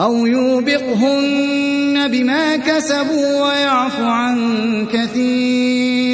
أَوْ يُوبِقْهُنَّ بِمَا كَسَبُوا وَيَعْفُ عَن كَثِيرٍ.